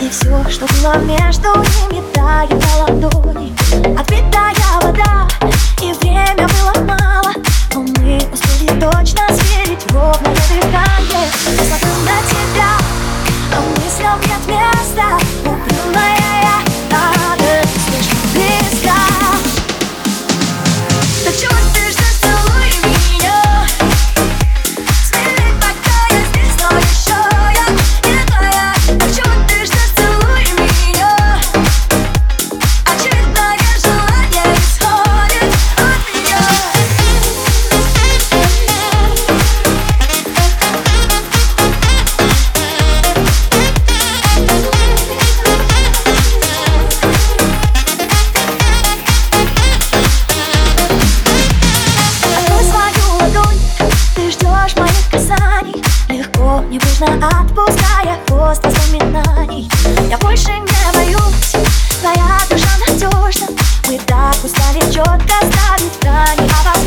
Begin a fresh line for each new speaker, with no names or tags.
И все, что было между ними, тает на ладони Отбитая вода, и время было мало Но мы успели точно сверить ровное дыхание Отпуская хвост воспоминаний. Я больше не боюсь Твоя душа надежна. Мы так устали четко ставить грани А вас